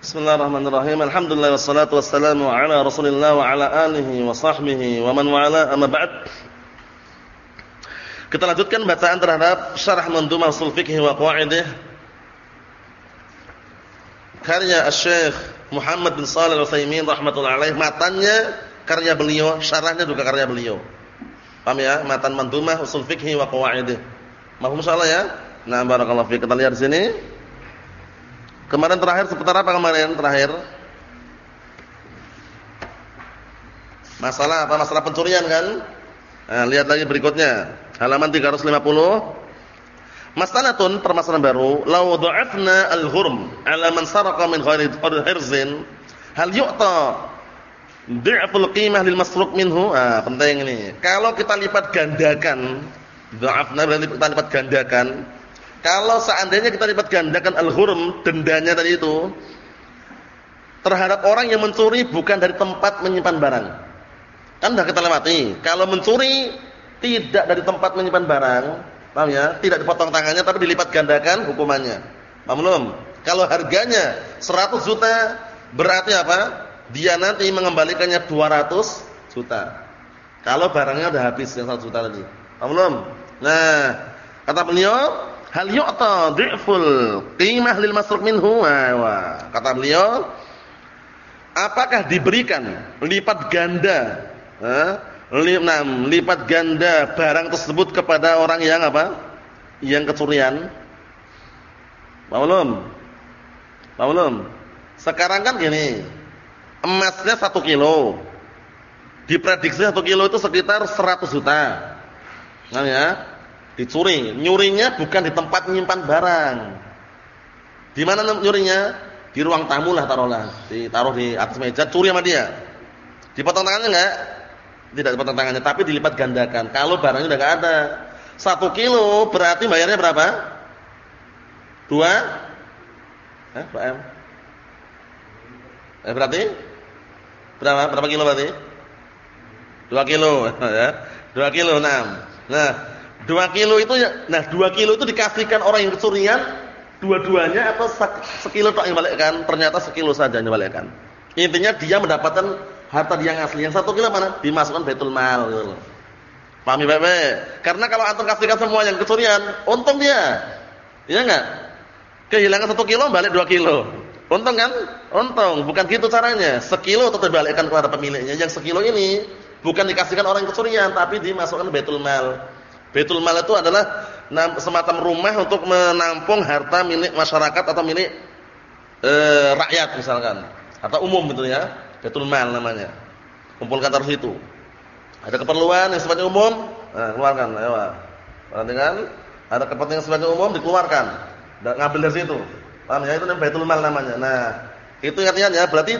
Bismillahirrahmanirrahim. Alhamdulillah wassalatu wassalamu ala Rasulillah wa ala alihi wa sahbihi wa man wala amma ba'd. Kita lanjutkan bacaan terhadap Syarah Mandhumah Ushul Fiqh wa Qawaidih karya Syekh Muhammad bin Shalih Al-Utsaimin rahimatullah alaih. Matanya karya beliau, syarahnya juga karya beliau. Paham ya? Matan Mandhumah Ushul Fiqh wa Qawaidih. Mahfum insyaallah ya? Nah, barakallahu fiik. Kita lihat di sini. Kemarin terakhir seputar apa kemarin terakhir? Masalah apa? Masalah pencurian kan? Nah, lihat lagi berikutnya. Halaman 350. Masalatun permasalahan baru, law dha'afna al-hurm 'ala man saraqa min ghairi hirzin, hal yu'ta dhi'ful qimah lil masruq minhu? Ah, penting ini. Kalau kita lipat gandakan, dha'afna berarti kita lipat gandakan kalau seandainya kita lipat gandakan al-hurm, dendanya tadi itu terhadap orang yang mencuri bukan dari tempat menyimpan barang. Kan sudah kita lewati. Kalau mencuri tidak dari tempat menyimpan barang, paham ya? Tidak dipotong tangannya tapi dilipat gandakan hukumannya. Paham belum? Kalau harganya 100 juta berarti apa? Dia nanti mengembalikannya 200 juta. Kalau barangnya sudah habis yang 100 juta tadi. Paham belum? Nah, kata beliau hal yu'ta dhi'ful qimah lil masruq minhu? Wa kata beliau apakah diberikan lipat ganda eh, lipat ganda barang tersebut kepada orang yang apa? Yang kecurian? Belum? Belum? Sekarang kan gini emasnya satu kilo. Diprediksi satu kilo itu sekitar 100 juta. Nah ya Dicuri. Nyurinya bukan di tempat menyimpan barang. Di mana nyurinya? Di ruang tamu lah taruhlah. Ditaruh di atas meja, curi sama dia. Dipotong tangannya enggak? Tidak dipotong tangannya, tapi dilipat gandakan. Kalau barangnya udah enggak ada. Satu kilo berarti bayarnya berapa? Dua? Eh, Pak M? Eh, berarti? Berapa? Berapa kilo berarti? Dua kilo, ya. Dua kilo enam. Nah, Dua kilo itu ya, nah dua kilo itu dikasihkan orang yang kecurian, dua-duanya atau sekilo tak balikkan? Ternyata sekilo saja yang balikkan. Intinya dia mendapatkan harta dia yang asli. Yang satu kilo mana? Dimasukkan betul mal. Gitu. Pahami baik Karena kalau antum kasihkan semua yang kecurian, untung dia. Iya enggak? Kehilangan satu kilo balik dua kilo. Untung kan? Untung. Bukan gitu caranya. Sekilo tetap dibalikkan kepada pemiliknya. Yang sekilo ini bukan dikasihkan orang yang kecurian, tapi dimasukkan betul mal. Baitul mal itu adalah semacam rumah untuk menampung harta milik masyarakat atau milik e, rakyat misalkan, atau umum gitu ya. Baitul mal namanya. Kumpulkan taruh situ. Ada keperluan yang sifatnya umum, nah, keluarkan, ayo. Perhatikan, ada kepentingan sifatnya umum dikeluarkan. Ngambil dari situ. Paham ya? Itu namanya Baitul mal namanya. Nah, itu artinya ya berarti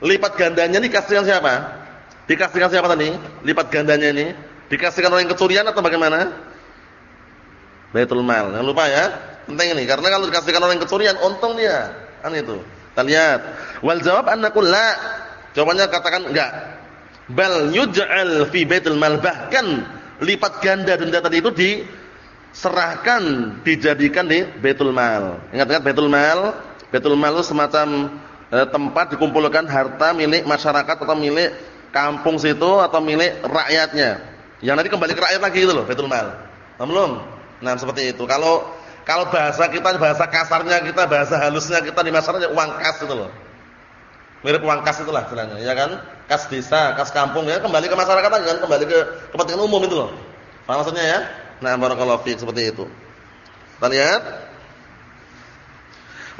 lipat gandanya dikasihkan siapa? Dikasihkan siapa tadi? Lipat gandanya ini Dikasihkan orang yang kecurian atau bagaimana? Baitul mal. Jangan lupa ya. Penting ini karena kalau dikasihkan orang yang kecurian untung dia. Kan itu. Kita lihat. Wal jawab annaqul la. Jawabannya katakan enggak. Bal yuj'al fi baitul mal bahkan lipat ganda denda tadi itu diserahkan dijadikan di baitul mal. Ingat-ingat baitul mal? Baitul mal itu semacam eh, tempat dikumpulkan harta milik masyarakat atau milik kampung situ atau milik rakyatnya. Yang nanti kembali ke rakyat lagi gitu loh, betul mal. Belum? Nah, seperti itu. Kalau kalau bahasa kita bahasa kasarnya kita, bahasa halusnya kita di masyarakat uang kas itu loh. Mirip uang kas itulah istilahnya, ya kan? Kas desa, kas kampung ya, kembali ke masyarakat lagi kan, kembali ke kepentingan umum itu loh. Paham maksudnya ya? Nah, barakallahu fiik seperti itu. Kita lihat.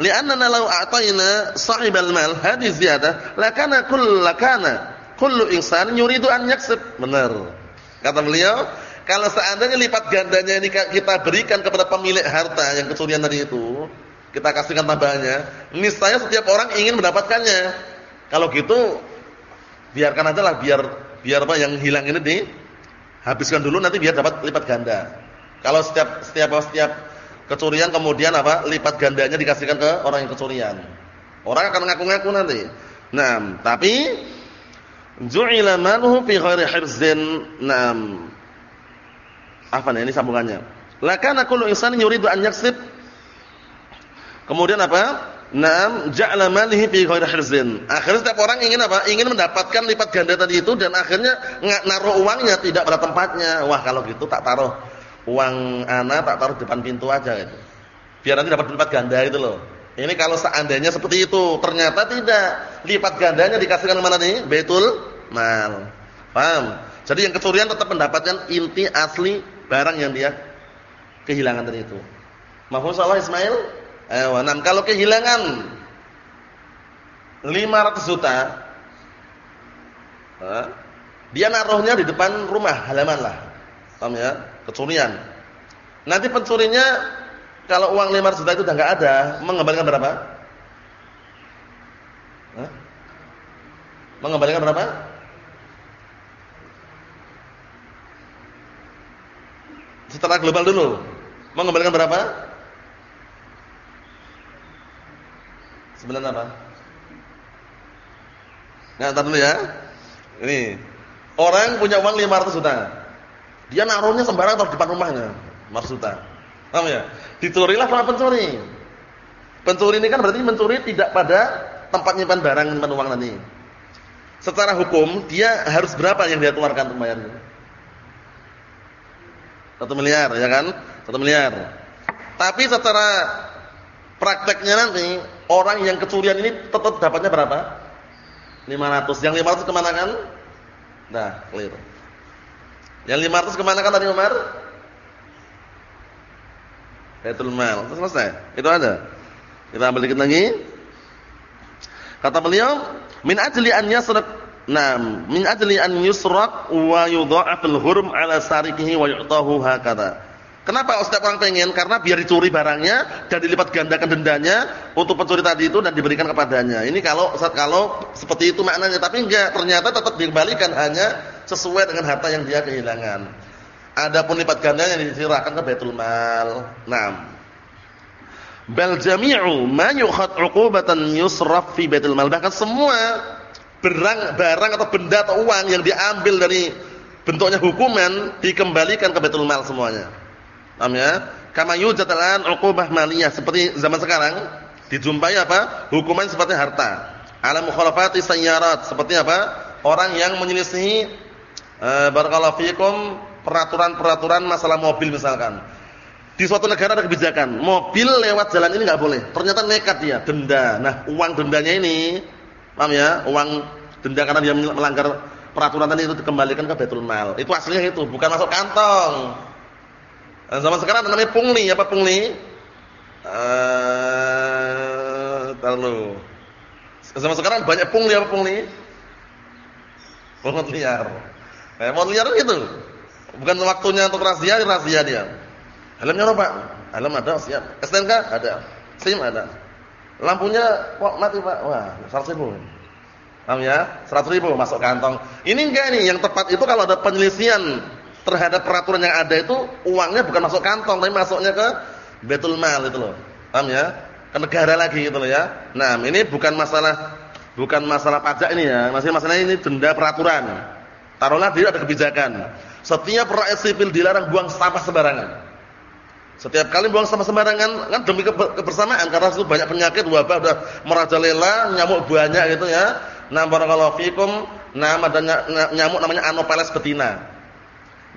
Li'annana law a'tayna sahibal mal hadhihi ziyadah lakana kullu lakana kullu insan yuridu an yaksib. Benar. Kata beliau, kalau seandainya lipat gandanya ini kita berikan kepada pemilik harta yang kecurian tadi itu, kita kasihkan tambahannya, niscaya setiap orang ingin mendapatkannya. Kalau gitu, biarkan aja lah, biar biar apa yang hilang ini dihabiskan dulu, nanti biar dapat lipat ganda. Kalau setiap setiap setiap kecurian kemudian apa lipat gandanya dikasihkan ke orang yang kecurian, orang akan ngaku-ngaku nanti. Nah, tapi Ju'ila maluhu fi ghairi hirzin. Naam. Apa nih ini sambungannya? Lakana kullu insanin yuridu an yaksib. Kemudian apa? Naam, ja'ala malihi fi ghairi hirzin. Akhirnya setiap orang ingin apa? Ingin mendapatkan lipat ganda tadi itu dan akhirnya naruh uangnya tidak pada tempatnya. Wah, kalau gitu tak taruh uang ana tak taruh depan pintu aja gitu. Biar nanti dapat lipat ganda itu loh. Ini kalau seandainya seperti itu, ternyata tidak. Lipat gandanya dikasihkan mana nih? Baitul mal. Paham? Jadi yang kecurian tetap mendapatkan inti asli barang yang dia kehilangan tadi itu. Mahfuz Allah Ismail? Eh, nah, kalau kehilangan 500 juta, dia naruhnya di depan rumah halaman lah. Paham ya? Kecurian. Nanti pencurinya kalau uang 500 juta itu udah enggak ada, mengembalikan berapa? Hah? Mengembalikan berapa? Setelah global dulu. Mengembalikan berapa? Sembilan apa? Nah, entar dulu ya. Ini. Orang punya uang 500 juta. Dia naruhnya sembarang di depan rumahnya. 500 juta. Paham ya? Dicurilah para pencuri. Pencuri ini kan berarti mencuri tidak pada tempat nyimpan barang, nyimpan uang nanti. Secara hukum, dia harus berapa yang dia keluarkan untuk bayarnya? Satu miliar, ya kan? Satu miliar. Tapi secara prakteknya nanti orang yang kecurian ini tetap dapatnya berapa? 500. Yang 500 ke mana kan? Nah, clear. Yang 500 ke mana kan tadi Umar? Baitul mal. Selesai. Itu ada. Kita ambil dikit lagi. Kata beliau, min ajli an Naam, min ajli an yusraq wa yudha'aful hurm ala sarikihi wa yu'tahu hakadha. Kenapa setiap orang pengen? Karena biar dicuri barangnya dan dilipat gandakan dendanya untuk pencuri tadi itu dan diberikan kepadanya. Ini kalau kalau seperti itu maknanya, tapi enggak, ternyata tetap dikembalikan hanya sesuai dengan harta yang dia kehilangan. Adapun lipat gandanya diserahkan ke Baitul Mal. Naam. Bal jami'u ma yukhad 'uqubatan yusraf fi Baitul Mal. Bahkan semua barang barang atau benda atau uang yang diambil dari bentuknya hukuman dikembalikan ke Baitul Mal semuanya. Paham ya? Kama yujad al-an 'uqubah maliyah seperti zaman sekarang dijumpai apa? Hukuman seperti harta. Ala mukhalafati sayyarat seperti apa? Orang yang menyelisihi e, barakallahu fikum peraturan-peraturan masalah mobil misalkan. Di suatu negara ada kebijakan, mobil lewat jalan ini enggak boleh. Ternyata nekat dia, denda. Nah, uang dendanya ini, paham ya? Uang denda karena dia melanggar peraturan tadi itu dikembalikan ke Baitul Mal. Itu aslinya itu, bukan masuk kantong. Nah, zaman sekarang namanya pungli, apa pungli? Eh, uh, Zaman sekarang banyak pungli apa pungli? Pungut liar. Kayak pungut liar gitu. Bukan waktunya untuk rahasia, rahasia dia. Helmnya apa? Helm ada, siap. STNK ada. SIM ada. Lampunya kok mati, Pak? Wah, 100 ribu. Paham ya? 100 ribu masuk kantong. Ini enggak nih, yang tepat itu kalau ada penyelisian terhadap peraturan yang ada itu uangnya bukan masuk kantong tapi masuknya ke betul mal itu loh. Paham ya? Ke negara lagi gitu loh ya. Nah, ini bukan masalah bukan masalah pajak ini ya. Masih masalah ini denda peraturan. Taruhlah dia ada kebijakan. Setiap rakyat sipil dilarang buang sampah sembarangan. Setiap kali buang sampah sembarangan kan demi kebersamaan karena itu banyak penyakit wabah udah merajalela, nyamuk banyak gitu ya. Nah, barakallahu fikum, nama dan nyamuk namanya Anopheles betina.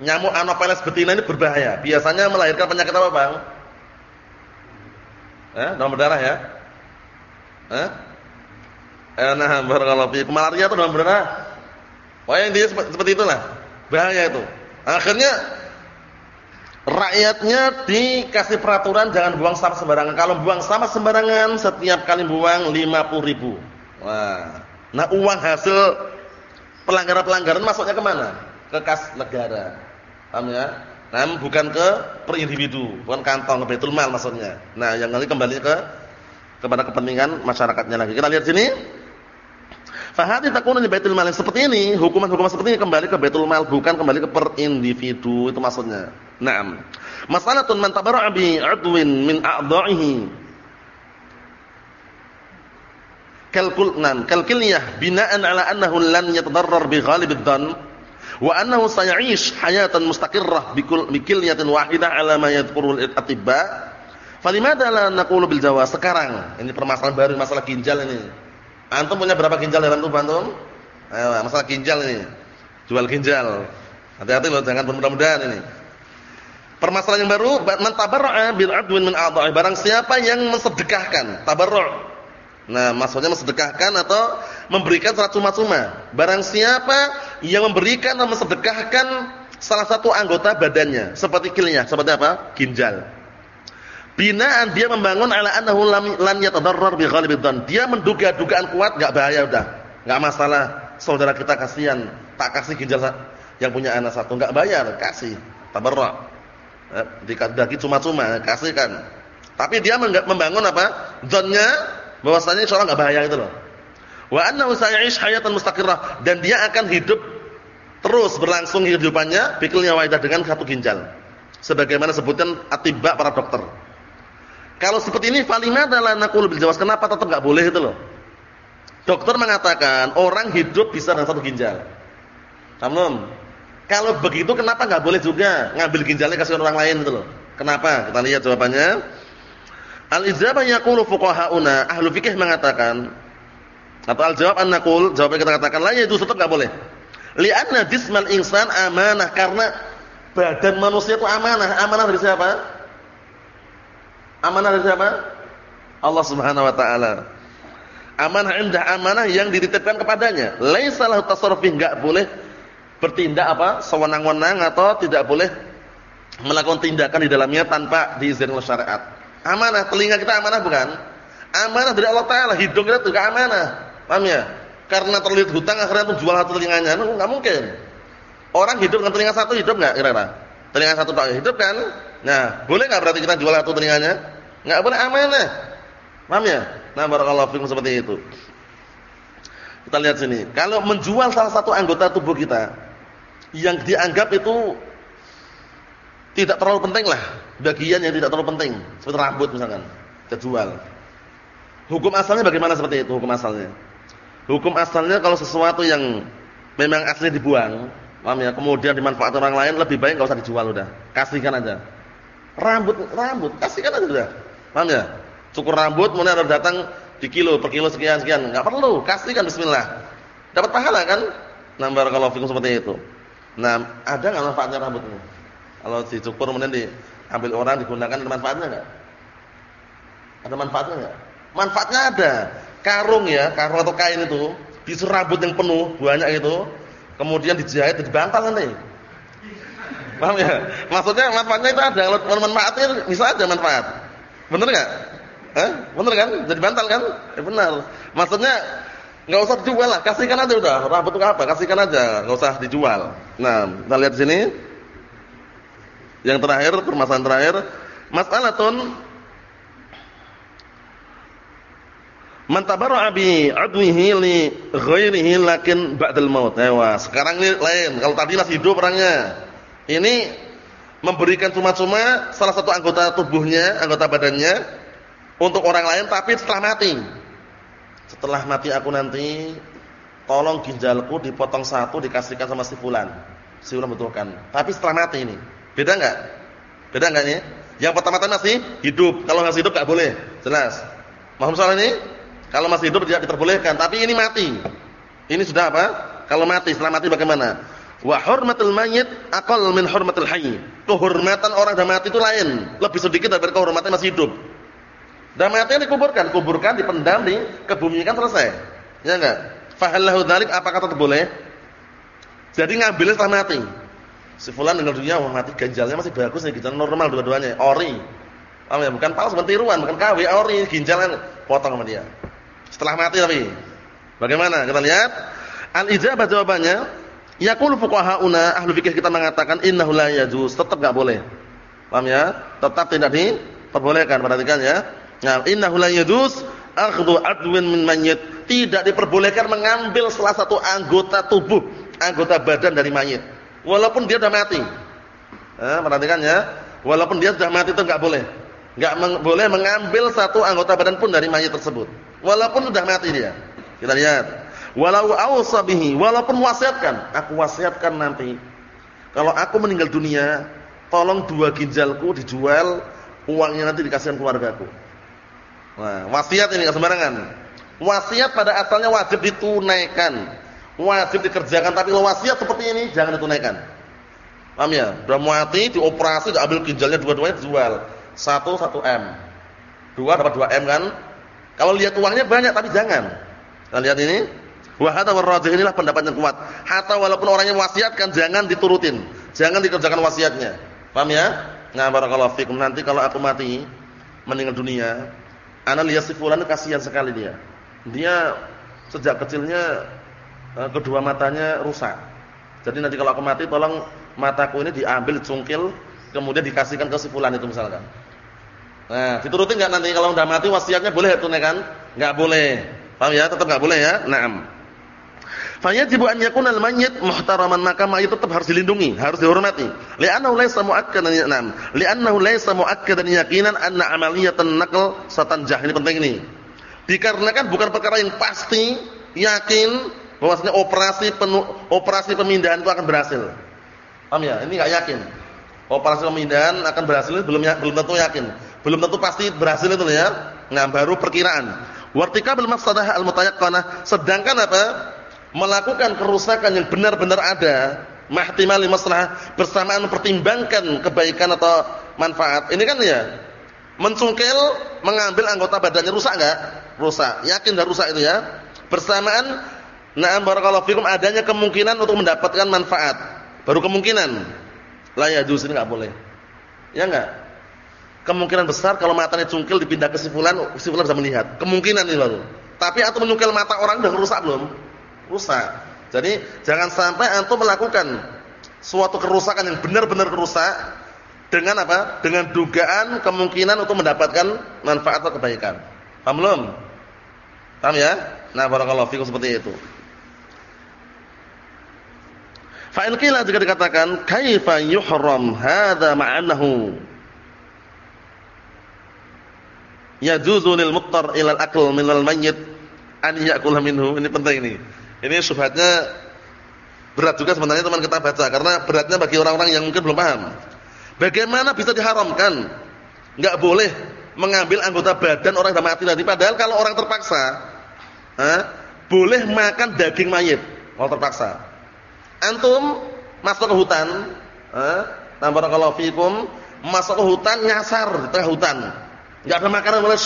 Nyamuk Anopheles betina ini berbahaya. Biasanya melahirkan penyakit apa, Bang? Eh, demam berdarah ya? Eh? Eh, nah, barakallahu fi. Malaria itu demam berdarah. Wah, yang dia seperti itulah. Bahaya itu. Akhirnya rakyatnya dikasih peraturan jangan buang sampah sembarangan. Kalau buang sampah sembarangan setiap kali buang 50 ribu. Wah. Nah, uang hasil pelanggaran-pelanggaran masuknya ke mana? Ke kas negara. Paham ya? Nah, bukan ke per individu, bukan kantong ke Baitul Mal maksudnya. Nah, yang nanti kembali ke kepada kepentingan masyarakatnya lagi. Kita lihat sini. Fahati takuna di Baitul Mal seperti ini, hukuman-hukuman seperti ini kembali ke Baitul Mal bukan kembali ke per individu itu maksudnya. Naam. Masalatun man tabarra'a bi 'adwin min a'dha'ihi kalkul nan kalkiliyah bina'an ala annahu lan yatadarrar bi ghalibid dhann wa annahu saya'ish hayatan mustaqirrah bikul bikilyatin wahidah ala ma yadhkurul atibba Falimada la naqulu bil jawaz sekarang? Ini permasalahan baru masalah ginjal ini. Antum punya berapa ginjal dalam tubuh antum? Ayo, masalah ginjal ini. Jual ginjal. Hati-hati loh jangan mudah-mudahan ini. Permasalahan yang baru man tabarra'a bil adwin min a'dha'i barang siapa yang mensedekahkan tabarru' Nah, maksudnya mensedekahkan atau memberikan secara cuma-cuma. Barang siapa yang memberikan atau mensedekahkan salah satu anggota badannya, seperti kilnya, seperti apa? Ginjal. Binaan dia membangun ala annahu lam yatadarrar bi ghalibid Dia menduga dugaan kuat enggak bahaya udah. Enggak masalah. Saudara kita kasihan, tak kasih ginjal yang punya anak satu enggak bayar, kasih. Tabarra. Eh, dikadaki cuma-cuma, kasihkan. Tapi dia membangun apa? Dzannya bahwasanya insyaallah enggak bahaya itu loh. Wa annahu saya'ish hayatan mustaqirrah dan dia akan hidup terus berlangsung kehidupannya bikulnya waidah dengan satu ginjal. Sebagaimana sebutan atibak para dokter. Kalau seperti ini falima adalah naqul bil jawaz. Kenapa tetap enggak boleh itu loh? Dokter mengatakan orang hidup bisa dengan satu ginjal. Namun kalau begitu kenapa enggak boleh juga ngambil ginjalnya kasih orang lain itu loh? Kenapa? Kita lihat jawabannya. Al-ijabah yaqulu fuqaha'una, ahlu fikih mengatakan atau al-jawab an-naqul, jawab yang kita katakan lain itu tetap enggak boleh. Li'anna jismal insan amanah karena badan manusia itu amanah. Amanah dari siapa? Amanah dari siapa? Allah Subhanahu wa taala. Amanah indah amanah yang dititipkan kepadanya. Laisa lahu tasarruf enggak boleh bertindak apa? sewenang-wenang atau tidak boleh melakukan tindakan di dalamnya tanpa diizinkan oleh syariat. Amanah, telinga kita amanah bukan? Amanah dari Allah Taala, hidung kita juga amanah. Paham ya? Karena terlilit hutang akhirnya tuh jual satu telinganya, enggak mungkin. Orang hidup dengan telinga satu hidup enggak kira-kira? Telinga satu tak hidup kan? Nah, boleh enggak berarti kita jual satu telinganya? Enggak boleh amanah. Paham ya? Nah, barakallahu fikum seperti itu. Kita lihat sini. Kalau menjual salah satu anggota tubuh kita yang dianggap itu tidak terlalu penting lah bagian yang tidak terlalu penting seperti rambut misalkan kita jual hukum asalnya bagaimana seperti itu hukum asalnya hukum asalnya kalau sesuatu yang memang asli dibuang paham ya kemudian dimanfaatkan orang lain lebih baik enggak usah dijual udah kasihkan aja rambut rambut kasihkan aja udah paham ya cukur rambut kemudian ada datang di kilo per kilo sekian sekian enggak perlu kasihkan bismillah dapat pahala kan nah barakallahu fikum seperti itu nah ada enggak manfaatnya rambut ini kalau dicukur kemudian diambil orang digunakan ada manfaatnya enggak? Ada manfaatnya enggak? Manfaatnya ada. Karung ya, karung atau kain itu disuruh rambut yang penuh banyak itu, kemudian dijahit dibantal nanti. Paham ya? Maksudnya manfaatnya itu ada. Kalau manfaatnya bisa aja manfaat. Benar enggak? Eh? Benar kan? Jadi bantal kan? Eh benar. Maksudnya enggak usah dijual lah, kasihkan aja udah. Rambut itu apa? Kasihkan aja, enggak usah dijual. Nah, kita lihat sini. Yang terakhir, permasalahan terakhir, mas'alatun man tabarra'a bi 'adwihi li ghairihi lakin ba'dal maut. Ewa, sekarang ini lain. Kalau tadi masih hidup orangnya. Ini memberikan cuma-cuma salah satu anggota tubuhnya, anggota badannya untuk orang lain tapi setelah mati. Setelah mati aku nanti tolong ginjalku dipotong satu dikasihkan sama si fulan. Si fulan butuhkan. Tapi setelah mati ini. Beda enggak? Beda enggak nih? Yang pertama-tama masih hidup. Kalau masih hidup enggak boleh. Jelas. Mohon soal ini? Kalau masih hidup tidak diperbolehkan, tapi ini mati. Ini sudah apa? Kalau mati, setelah mati bagaimana? Wa hurmatul mayyit aqall min hurmatil hayy. Kehormatan orang yang mati itu lain, lebih sedikit daripada kehormatan masih hidup. Dan mati dikuburkan, kuburkan, dipendam, dikebumikan selesai. Ya enggak? Fahallahu dzalik apakah tetap boleh? Jadi ngambilnya setelah mati. Si fulan dunia, wah mati ginjalnya masih bagus nih, ginjal normal dua-duanya, ori. Paham ya? Bukan palsu, bukan bukan KW, ori, ginjalnya potong sama dia. Setelah mati tapi. Bagaimana? Kita lihat. Al-ijabah jawabannya, yaqulu fuqahauna ahli fikih kita mengatakan innahu la yajuz, tetap enggak boleh. Paham ya? Tetap tidak diperbolehkan, perhatikan ya. Nah, innahu la yajuz akhdhu adwin min mayyit. Tidak diperbolehkan mengambil salah satu anggota tubuh, anggota badan dari mayit walaupun dia sudah mati. Eh, perhatikan ya. Walaupun dia sudah mati itu enggak boleh. Enggak meng boleh mengambil satu anggota badan pun dari mayat tersebut. Walaupun sudah mati dia. Kita lihat. Walau ausabihi, walaupun wasiatkan, aku wasiatkan nanti kalau aku meninggal dunia, tolong dua ginjalku dijual uangnya nanti dikasihkan keluargaku. Nah, wasiat ini enggak sembarangan. Wasiat pada asalnya wajib ditunaikan. Wajib dikerjakan, tapi kalau wasiat seperti ini jangan ditunaikan. Paham ya? Sudah mati, dioperasi, diambil ginjalnya dua-duanya dijual. Satu, satu M. Dua dapat dua M kan? Kalau lihat uangnya banyak, tapi jangan. Kita lihat ini. Wahata warrajih inilah pendapat yang kuat. Hatta walaupun orangnya wasiatkan, jangan diturutin. Jangan dikerjakan wasiatnya. Paham ya? Nah, barakallahu fikum. Nanti kalau aku mati, meninggal dunia, ana lihat si fulan kasihan sekali dia. Dia sejak kecilnya eh, kedua matanya rusak. Jadi nanti kalau aku mati tolong mataku ini diambil cungkil kemudian dikasihkan ke si fulan itu misalkan. Nah, diturutin enggak nanti kalau udah mati wasiatnya boleh tunaikan? Enggak boleh. Paham ya? Tetap enggak boleh ya? Naam. Fayajibu an yakuna al-mayyit muhtaraman maka mayit tetap harus dilindungi, harus dihormati. Li'annahu laysa mu'akkadan ya'nam. Li'annahu laysa mu'akkadan yaqinan anna amaliyatan naql satanjah. Ini penting ini. Dikarenakan bukan perkara yang pasti, yakin bahwasanya operasi penuh, operasi pemindahan itu akan berhasil. Paham ya? Ini enggak yakin. Operasi pemindahan akan berhasil belum belum tentu yakin. Belum tentu pasti berhasil itu ya. Nah, baru perkiraan. Wartikabul mafsadah al-mutayaqqanah. Sedangkan apa? Melakukan kerusakan yang benar-benar ada, mahtimali maslahah bersamaan mempertimbangkan kebaikan atau manfaat. Ini kan ya mencungkil, mengambil anggota badannya rusak enggak? Rusak. Yakin enggak rusak itu ya? Bersamaan na'am barakallahu fikum adanya kemungkinan untuk mendapatkan manfaat. Baru kemungkinan. La ya juz ini enggak boleh. Ya enggak? Kemungkinan besar kalau matanya cungkil dipindah ke sifulan, sifulan bisa melihat. Kemungkinan ini baru. Tapi atau menyungkil mata orang udah rusak belum? Rusak. Jadi jangan sampai antum melakukan suatu kerusakan yang benar-benar rusak dengan apa? Dengan dugaan kemungkinan untuk mendapatkan manfaat atau kebaikan. Paham belum? Paham ya? Nah, barakallahu fikum seperti itu. Fa in qila jika dikatakan kaifa yuhram hadza ma'annahu yajuzu lil muttar ila al-akl min al-mayyit an ya'kula minhu. Ini penting ini. Ini subhatnya berat juga sebenarnya teman kita baca karena beratnya bagi orang-orang yang mungkin belum paham. Bagaimana bisa diharamkan? Enggak boleh mengambil anggota badan orang yang mati nanti padahal kalau orang terpaksa, eh, boleh makan daging mayit kalau terpaksa. Antum masuk ke hutan, eh, barakallahu fikum, masuk ke hutan nyasar di tengah hutan. Enggak ada makanan boleh.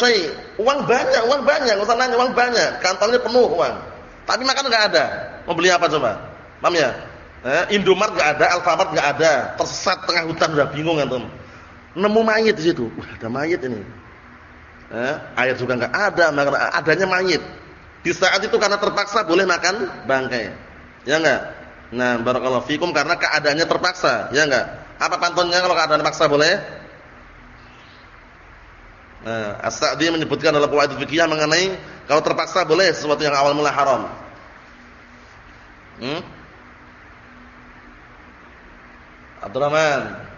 Uang banyak, uang banyak, enggak usah nanya, uang banyak, kantongnya penuh uang. Tapi makan enggak ada. Mau beli apa coba? Paham ya? Eh, Indomart enggak ada, Alfamart enggak ada. Tersesat tengah hutan udah bingung antum. Nemu mayit di situ. Wah, ada mayit ini. Eh, air juga enggak ada, makan adanya mayit. Di saat itu karena terpaksa boleh makan bangkai. Ya enggak? Nah, barakallahu fikum karena keadaannya terpaksa, ya enggak? Apa pantunnya kalau keadaan terpaksa boleh? Nah, As-Sa'di menyebutkan dalam qawaid fikih mengenai kalau terpaksa boleh sesuatu yang awal mula haram. Hmm? Abdurrahman.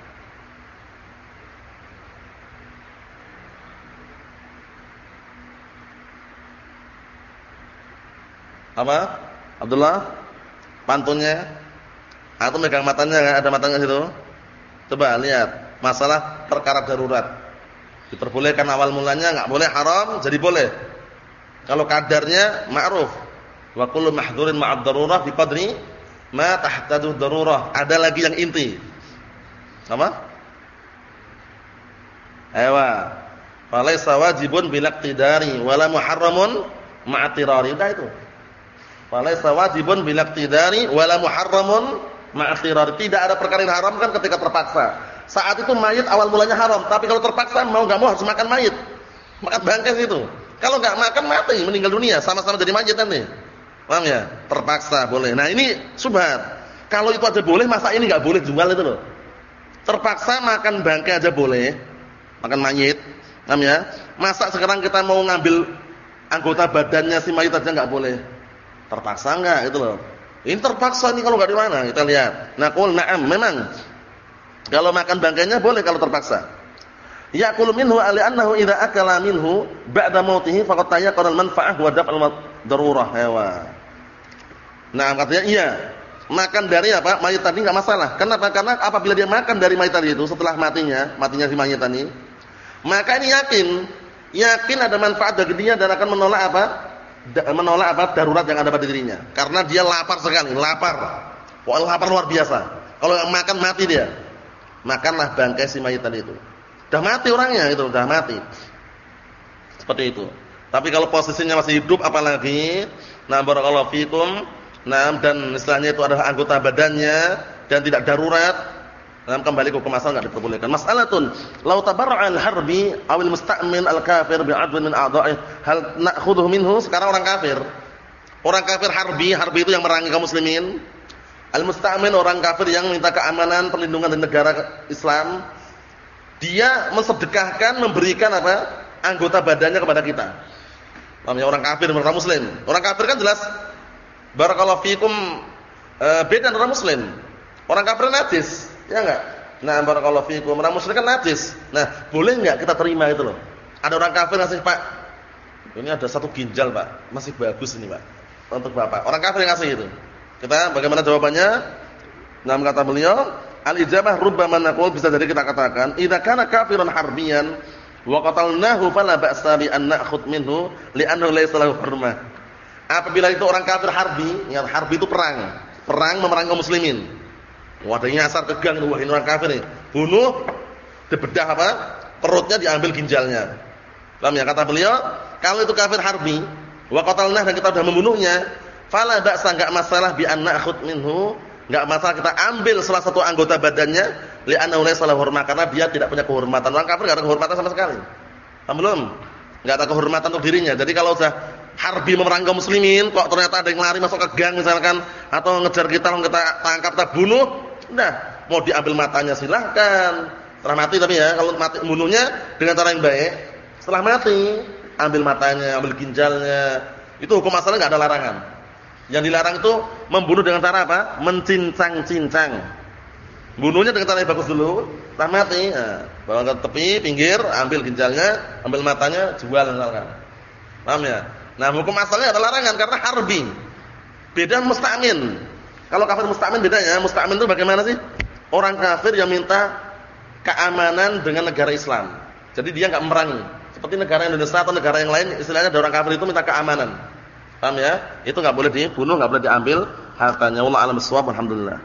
Apa? Abdullah? Pantunnya? Atau megang matanya ada matanya situ? Coba lihat, masalah perkara darurat. Diperbolehkan awal mulanya enggak boleh haram, jadi boleh. Kalau kadarnya ma'ruf. Wa kullu mahdhurin ma'ad darurah biqadri ma tahtadu darurah. Ada lagi yang inti. Sama? Ewa. Falaisa wajibun bilaqtidari wala muharramun ma'atirari. Udah itu. Falaisa wajibun bilaqtidari wala muharramun ma'atirari. Tidak ada perkara yang haram kan ketika terpaksa. Saat itu mayit awal mulanya haram, tapi kalau terpaksa mau enggak mau harus makan mayit. Makan bangkai itu. Kalau enggak makan mati, meninggal dunia, sama-sama jadi mayit nanti. Paham ya? Terpaksa boleh. Nah, ini subhat. Kalau itu aja boleh, masa ini enggak boleh jual itu loh. Terpaksa makan bangkai aja boleh. Makan mayit. Paham ya? Masa sekarang kita mau ngambil anggota badannya si mayit aja enggak boleh. Terpaksa enggak itu loh. Ini terpaksa ini kalau enggak di mana? Kita lihat. Nah, qul na'am, memang. Kalau makan bangkainya boleh kalau terpaksa. Ya'kulu minhu ali'annahu idza akala minhu ba'da mautihi faqad tayaqqana al-manfa'ah wa daf'al darurah. Ewa. Nah, katanya iya. Makan dari apa? Mayit tadi enggak masalah. Kenapa? Karena apabila dia makan dari mayit tadi itu setelah matinya, matinya si mayit tadi, Maka ini yakin, yakin ada manfaat bagi dia dan akan menolak apa? menolak apa? darurat yang ada pada dirinya. Karena dia lapar sekali, lapar. Wah, lapar luar biasa. Kalau makan mati dia. Makanlah bangkai si mayit tadi itu. Sudah mati orangnya itu, sudah mati. Seperti itu. Tapi kalau posisinya masih hidup apalagi, nah barakallahu fikum, nah dan istilahnya itu adalah anggota badannya dan tidak darurat, Nah, kembali ke masalah enggak diperbolehkan. Mas'alatun, law tabarra'a al-harbi aw al-musta'min al-kafir bi'adwin min a'dha'i hal na'khudhu minhu? Sekarang orang kafir. Orang kafir harbi, harbi itu yang merangi kaum muslimin. Al-musta'min orang kafir yang minta keamanan, perlindungan di negara Islam. Dia mensedekahkan, memberikan apa? anggota badannya kepada kita. Namanya orang kafir orang muslim. Orang kafir kan jelas barakallahu fikum e, beda dengan orang muslim. Orang kafir najis Ya enggak? Nah, barakallahu fiikum. Orang musyrik kan najis. Nah, boleh enggak kita terima itu loh? Ada orang kafir ngasih, "Pak, ini ada satu ginjal, Pak. Masih bagus ini, Pak. Untuk Bapak." Orang kafir yang ngasih itu. Kita bagaimana jawabannya? Nah, kata beliau, al-ijabah rubbama naqul bisa jadi kita katakan, "Idza kana kafiran harbiyan wa qatalnahu fala ba'sa bi an na'khudh minhu li'annahu laysa lahu hurmah." Apabila itu orang kafir harbi, ya harbi itu perang. Perang memerangi kaum muslimin. Wadahnya asar tegang wah ini orang kafir nih. Bunuh dibedah apa? Perutnya diambil ginjalnya. Paham ya kata beliau? Kalau itu kafir harbi, wa qatalnah dan kita sudah membunuhnya, fala ba'sa enggak masalah bi anna akhud minhu, enggak masalah kita ambil salah satu anggota badannya li annahu laysa lahu hurmah karena dia tidak punya kehormatan. Orang kafir enggak ada kehormatan sama sekali. Paham belum? Enggak ada kehormatan untuk dirinya. Jadi kalau sudah harbi memerangi kaum muslimin, kok ternyata ada yang lari masuk ke gang misalkan atau ngejar kita, kita tangkap, kita bunuh, Nah, mau diambil matanya silahkan. Setelah mati tapi ya, kalau mati bunuhnya dengan cara yang baik. Setelah mati, ambil matanya, ambil ginjalnya. Itu hukum asalnya enggak ada larangan. Yang dilarang itu membunuh dengan cara apa? Mencincang-cincang. Bunuhnya dengan cara yang bagus dulu, setelah mati, nah, bawa tepi, pinggir, ambil ginjalnya, ambil matanya, jual misalkan. Paham ya? Nah, hukum asalnya ada larangan karena harbi. Beda musta'min. Kalau kafir musta'min bedanya, musta'min itu bagaimana sih? Orang kafir yang minta keamanan dengan negara Islam. Jadi dia enggak memerangi. Seperti negara Indonesia atau negara yang lain, istilahnya ada orang kafir itu minta keamanan. Paham ya? Itu enggak boleh dibunuh, enggak boleh diambil hartanya. Wallahu a'lam bishawab. Alhamdulillah.